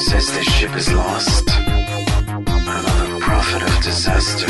says this ship is lost. Another prophet of disaster,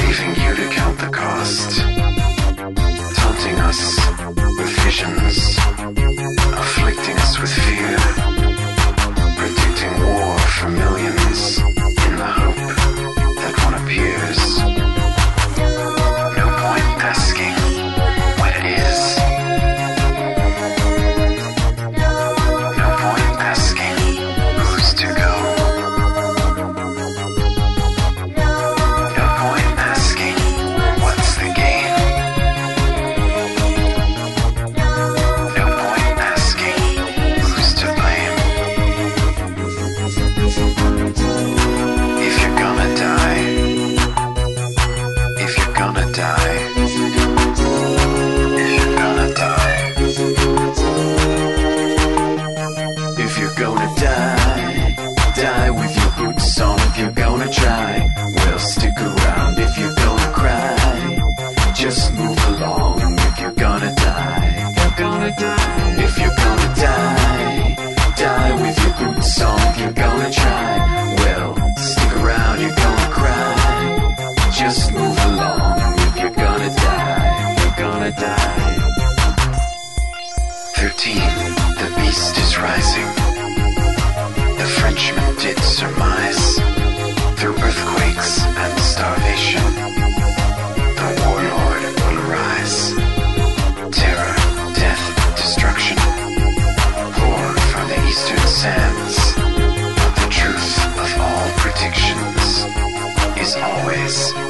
leaving you to count the cost. always.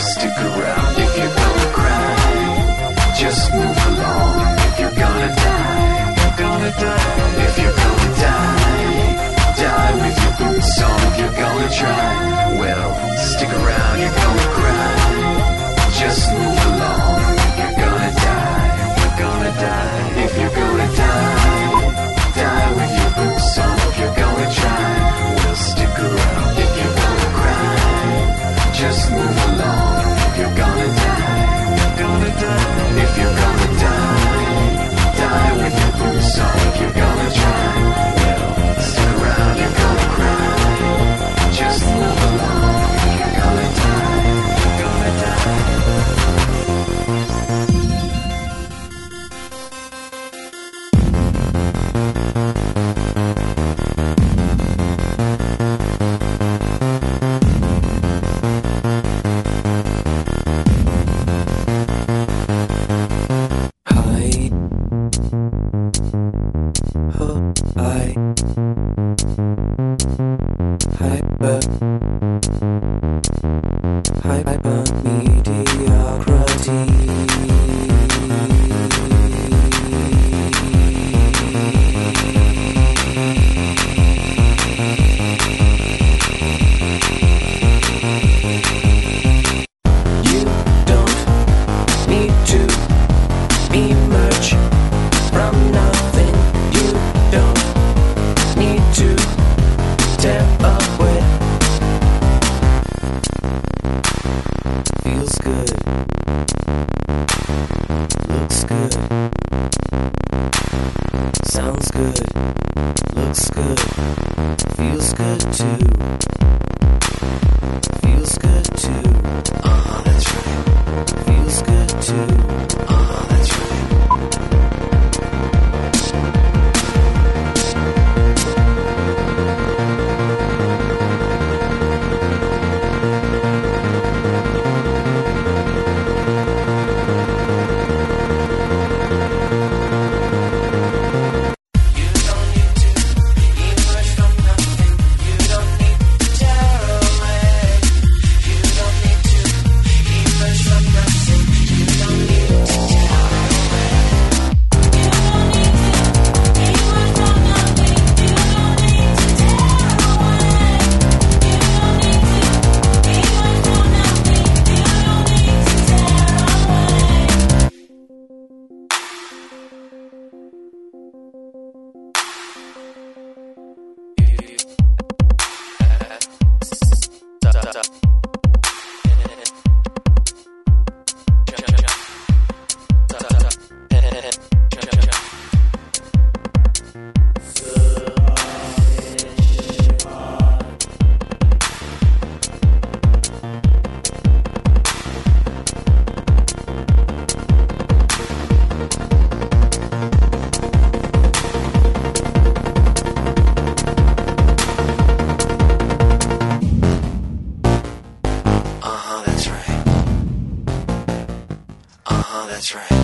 stick around if you're gonna cry. Just move along if you're gonna die. You're gonna die. If you're gonna die, die with your boots on if you're gonna try. Well, stick around, you're gonna cry. Just move That's right.